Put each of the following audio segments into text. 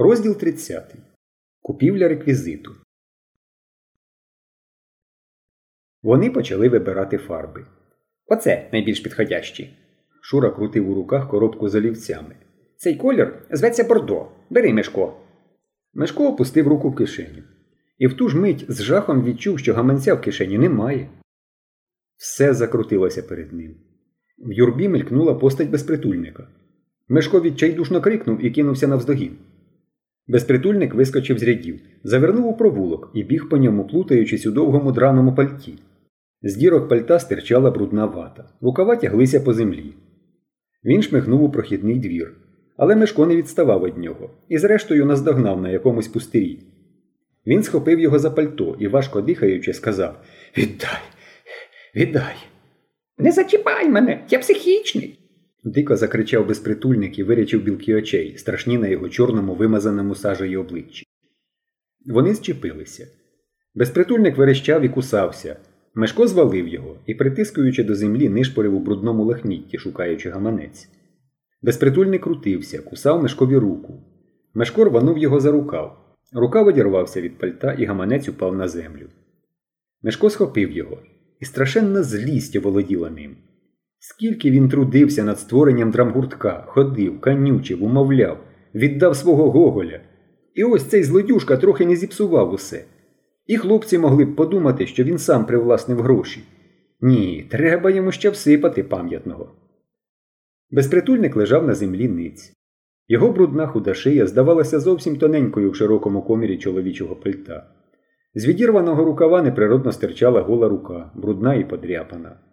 Розділ 30. Купівля реквізиту. Вони почали вибирати фарби. Оце найбільш підходящі. Шура крутив у руках коробку з олівцями. Цей колір зветься Бордо. Бери Мешко. Мешко опустив руку в кишеню. І в ту ж мить з жахом відчув, що гаманця в кишені немає. Все закрутилося перед ним. В юрбі мелькнула постать безпритульника. Мешко відчайдушно крикнув і кинувся навздогін. Безпритульник вискочив з рядів, завернув у провулок і біг по ньому, плутаючись у довгому драному пальті. З дірок пальта стирчала брудна вата, рукава тяглися по землі. Він шмигнув у прохідний двір, але Мешко не відставав від нього і, зрештою, наздогнав на якомусь пустирі. Він схопив його за пальто і, важко дихаючи, сказав Віддай, віддай. Не зачіпай мене, я психічний. Дико закричав безпритульник і вирячив білки очей, страшні на його чорному вимазаному сажею обличчі. Вони зчепилися. Безпритульник верещав і кусався. Мешко звалив його і, притискуючи до землі, нишпорив у брудному лахмітті, шукаючи гаманець. Безпритульник крутився, кусав Мешкові руку. Мешко рванув його за рукав. Рукав одірвався від пальта, і гаманець упав на землю. Мешко схопив його, і страшенна злість оволоділа ним. Скільки він трудився над створенням драмгуртка, ходив, канючив, умовляв, віддав свого Гоголя. І ось цей злодюшка трохи не зіпсував усе. І хлопці могли б подумати, що він сам привласнив гроші. Ні, треба йому ще всипати пам'ятного. Безпритульник лежав на землі ниць. Його брудна худа шия здавалася зовсім тоненькою в широкому комірі чоловічого пальта. З відірваного рукава неприродно стирчала гола рука, брудна і подряпана.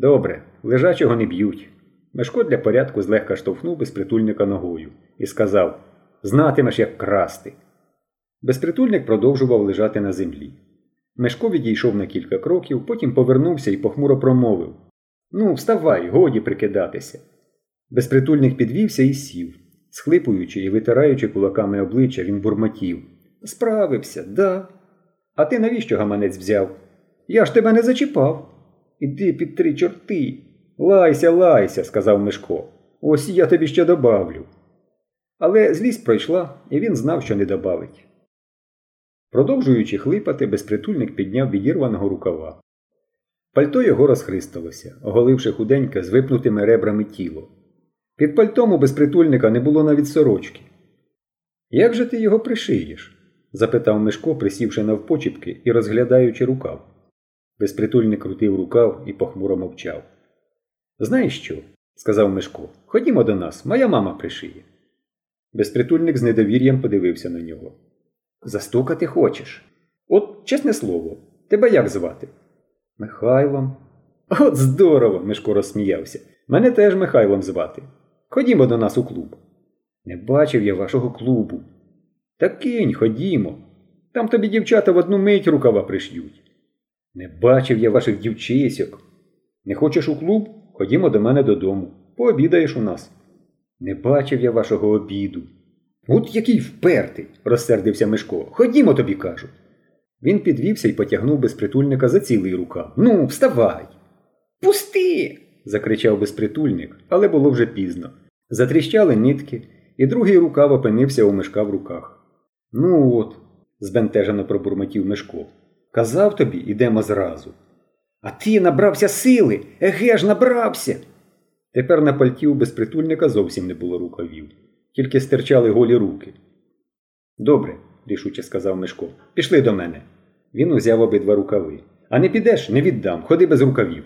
Добре, лежачого не б'ють. Мешко для порядку злегка штовхнув безпритульника ногою і сказав Знатимеш, як красти. Безпритульник продовжував лежати на землі. Мешко відійшов на кілька кроків, потім повернувся і похмуро промовив Ну, вставай, годі прикидатися. Безпритульник підвівся і сів. Схлипуючи і витираючи кулаками обличчя, він бурмотів. Справився, да. А ти навіщо гаманець взяв? Я ж тебе не зачіпав. Іди під три чорти. Лайся, лайся, сказав Мишко. Ось я тобі ще добавлю. Але злість пройшла, і він знав, що не добавить. Продовжуючи хлипати, безпритульник підняв відірваного рукава. Пальто його розхристалося, оголивши худеньке з випнутими ребрами тіло. Під пальтом у безпритульника не було навіть сорочки. Як же ти його пришиєш? запитав Мишко, присівши навпочіпки і розглядаючи рукав. Безпритульник крутив рукав і похмуро мовчав. Знаєш що? сказав Мишко. Ходімо до нас, моя мама пришиє. Безпритульник з недовір'ям подивився на нього. Застукати хочеш? От, чесне слово, тебе як звати? Михайлом. От здорово, Мишко розсміявся. Мене теж Михайлом звати. Ходімо до нас у клуб. Не бачив я вашого клубу. Та кинь, ходімо. Там тобі дівчата в одну мить рукава приш'ють. Не бачив я ваших дівчисьок. Не хочеш у клуб? Ходімо до мене додому. Пообідаєш у нас. Не бачив я вашого обіду. От який впертий, розсердився Мишко. Ходімо тобі, кажу. Він підвівся і потягнув безпритульника за цілий рукав. Ну, вставай. Пусти. закричав безпритульник, але було вже пізно. Затріщали нитки, і другий рукав опинився у мешка в руках. Ну от, збентежено пробурмотів Мишко. Казав тобі, ідемо зразу. А ти набрався сили, еге ж набрався. Тепер на пальті у безпритульника зовсім не було рукавів, тільки стирчали голі руки. Добре, рішуче сказав Мишко. Пішли до мене. Він узяв обидва рукави. А не підеш, не віддам, ходи без рукавів.